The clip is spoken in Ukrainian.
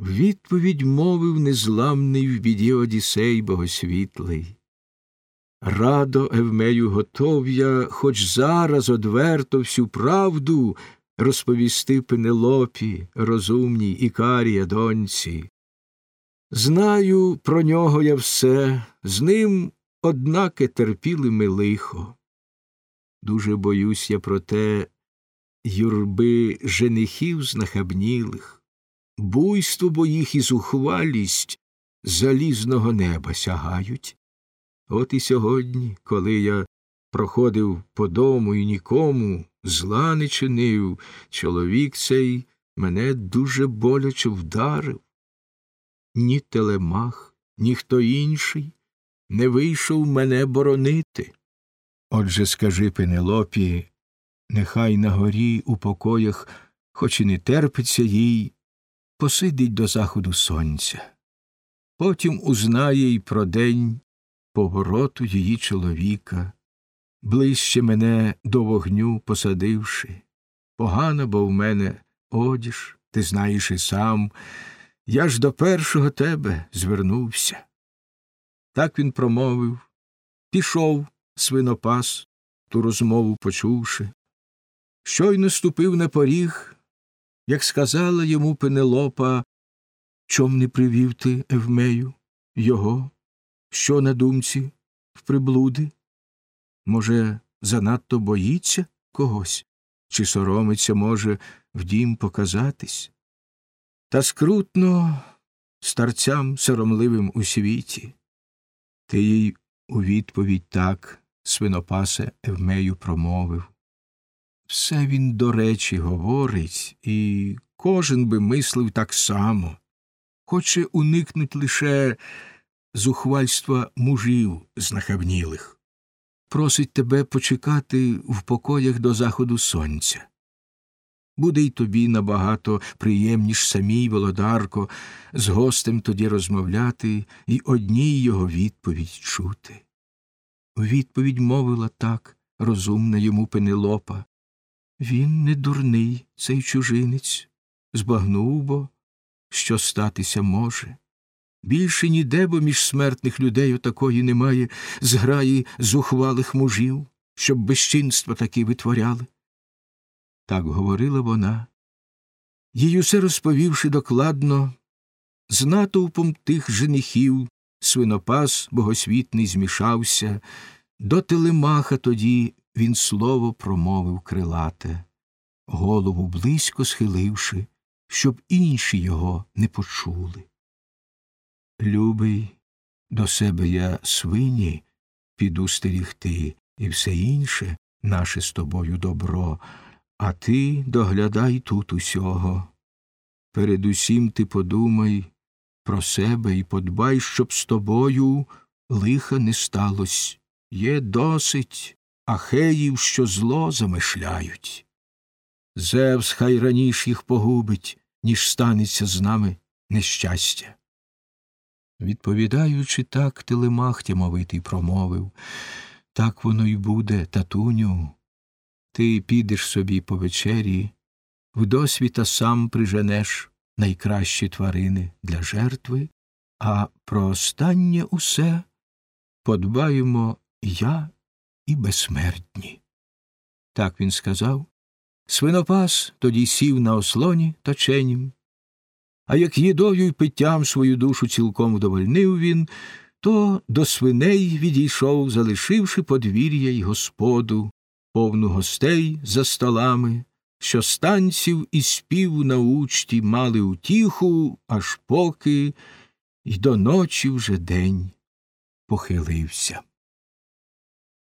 Відповідь мовив незламний в біді Одісей богосвітлий. Радо, Евмею, готов я, хоч зараз одверто всю правду розповісти Пенелопі, розумній Ікарія доньці. Знаю про нього я все, з ним, однаке, терпіли ми лихо. Дуже боюсь я про те юрби женихів знахабнілих, буйство бо їх і зухвалість залізного неба сягають. От і сьогодні, коли я проходив по дому і нікому зла не чинив, чоловік цей мене дуже боляче вдарив. Ні телемах, ні хто інший не вийшов мене боронити. Отже, скажи Пенелопі, нехай на горі у покоях, хоч і не терпиться їй, посидить до заходу сонця. Потім узнає й про день повороту її чоловіка, ближче мене до вогню посадивши. Погано, бо в мене одіж, ти знаєш і сам, я ж до першого тебе звернувся. Так він промовив, пішов свинопас, ту розмову почувши. Щойно ступив на поріг, як сказала йому Пенелопа, чом не привів ти, Евмею, його, що на думці в приблуди? Може, занадто боїться когось, чи соромиться, може, в дім показатись? Та скрутно старцям соромливим у світі. Ти їй у відповідь так, свинопасе Евмею промовив. Все він до речі говорить, і кожен би мислив так само, хоче уникнуть лише зухвальства мужів знахабнілих. Просить тебе почекати в покоях до заходу сонця. Буде й тобі набагато приємніш самій, володарко, з гостем тоді розмовляти і одній його відповідь чути. У відповідь мовила так розумна йому Пенелопа. Він не дурний, цей чужинець, збагнув бо, що статися може. Більше ніде бо між смертних людей отакої немає зграї зухвалих мужів, щоб безчинства такі витворяли. Так говорила вона. Їй усе розповівши докладно, з натовпом тих женихів свинопас богосвітний змішався, до телемаха тоді він слово промовив крилате, голову близько схиливши, щоб інші його не почули. Любий, до себе я свині піду стерігти, і все інше наше з тобою добро, а ти доглядай тут усього. Передусім ти подумай про себе і подбай, щоб з тобою лиха не сталось. Є досить ахеїв, що зло замишляють. Зевс хай раніш їх погубить, ніж станеться з нами нещастя. Відповідаючи так, телемах тямовитий промовив так воно й буде, татуню. Ти підеш собі по вечері, в досвіта сам приженеш найкращі тварини для жертви, а про останнє усе подбаємо я і безсмертні. Так він сказав. Свинопас тоді сів на ослоні точенім, а як їдою й питтям свою душу цілком вдовольнив він, то до свиней відійшов, залишивши подвір'я й господу, повну гостей за столами, що станців і спів на учті мали утіху, аж поки й до ночі вже день похилився.